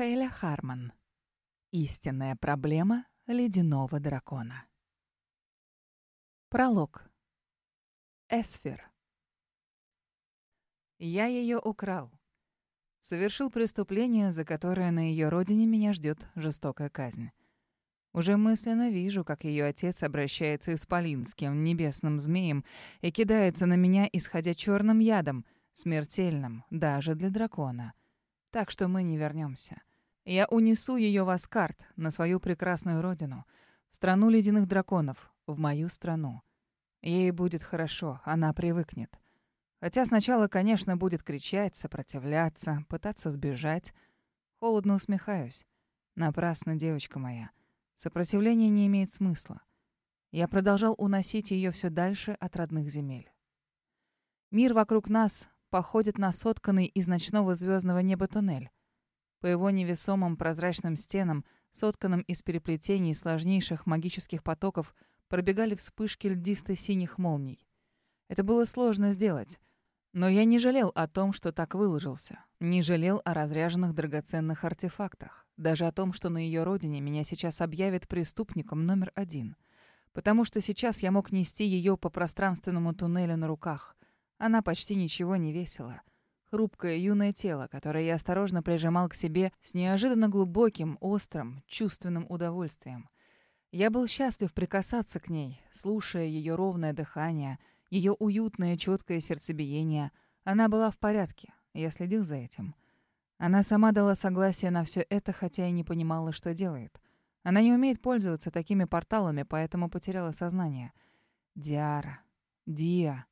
Хейля Харман. Истинная проблема ледяного дракона. Пролог. Эсфир. Я ее украл. Совершил преступление, за которое на ее родине меня ждет жестокая казнь. Уже мысленно вижу, как ее отец обращается исполинским небесным змеем и кидается на меня, исходя черным ядом, смертельным даже для дракона. Так что мы не вернемся. Я унесу ее в Аскарт, на свою прекрасную родину, в страну ледяных драконов, в мою страну. Ей будет хорошо, она привыкнет. Хотя сначала, конечно, будет кричать, сопротивляться, пытаться сбежать. Холодно усмехаюсь. Напрасно, девочка моя. Сопротивление не имеет смысла. Я продолжал уносить ее все дальше от родных земель. Мир вокруг нас походит на сотканный из ночного звездного неба туннель. По его невесомым прозрачным стенам, сотканным из переплетений сложнейших магических потоков, пробегали вспышки льдисто-синих молний. Это было сложно сделать. Но я не жалел о том, что так выложился. Не жалел о разряженных драгоценных артефактах. Даже о том, что на ее родине меня сейчас объявят преступником номер один. Потому что сейчас я мог нести ее по пространственному туннелю на руках. Она почти ничего не весила. Хрупкое юное тело, которое я осторожно прижимал к себе с неожиданно глубоким, острым, чувственным удовольствием. Я был счастлив прикасаться к ней, слушая ее ровное дыхание, ее уютное, четкое сердцебиение. Она была в порядке. Я следил за этим. Она сама дала согласие на все это, хотя и не понимала, что делает. Она не умеет пользоваться такими порталами, поэтому потеряла сознание. Диара. Диа.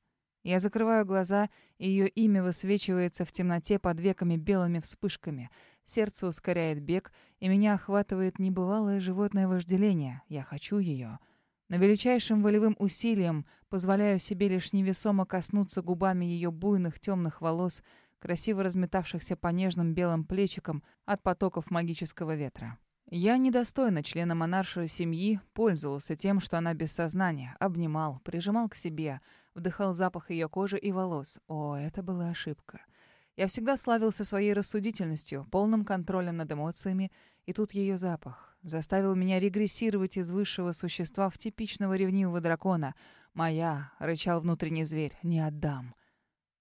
Я закрываю глаза, ее имя высвечивается в темноте под веками белыми вспышками. Сердце ускоряет бег, и меня охватывает небывалое животное вожделение. Я хочу ее. Но величайшим волевым усилием позволяю себе лишь невесомо коснуться губами ее буйных темных волос, красиво разметавшихся по нежным белым плечикам от потоков магического ветра. Я недостойно члена монаршей семьи пользовался тем, что она без сознания, обнимал, прижимал к себе, вдыхал запах ее кожи и волос. О, это была ошибка. Я всегда славился своей рассудительностью, полным контролем над эмоциями, и тут ее запах заставил меня регрессировать из высшего существа в типичного ревнивого дракона. «Моя», — рычал внутренний зверь, — «не отдам».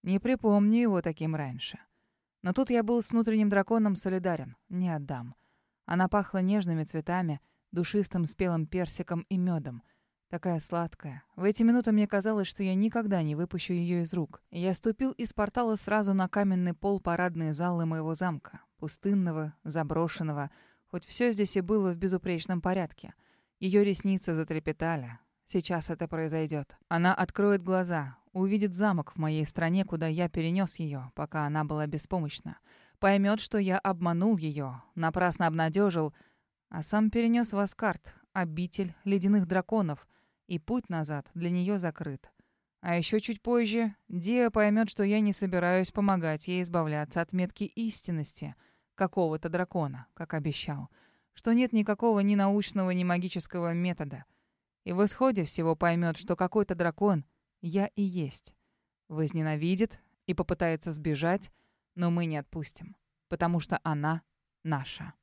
Не припомню его таким раньше. Но тут я был с внутренним драконом солидарен. Не отдам. Она пахла нежными цветами, душистым спелым персиком и медом. Такая сладкая. В эти минуты мне казалось, что я никогда не выпущу ее из рук. Я ступил из портала сразу на каменный пол парадной залы моего замка. Пустынного, заброшенного. Хоть все здесь и было в безупречном порядке. Ее ресницы затрепетали. Сейчас это произойдет. Она откроет глаза, увидит замок в моей стране, куда я перенес ее, пока она была беспомощна поймет, что я обманул ее, напрасно обнадежил, а сам перенес в Аскарт, обитель ледяных драконов, и путь назад для нее закрыт. А еще чуть позже Диа поймет, что я не собираюсь помогать ей избавляться от метки истинности какого-то дракона, как обещал, что нет никакого ни научного, ни магического метода. И в исходе всего поймет, что какой-то дракон я и есть. Возненавидит и попытается сбежать, но мы не отпустим, потому что она наша.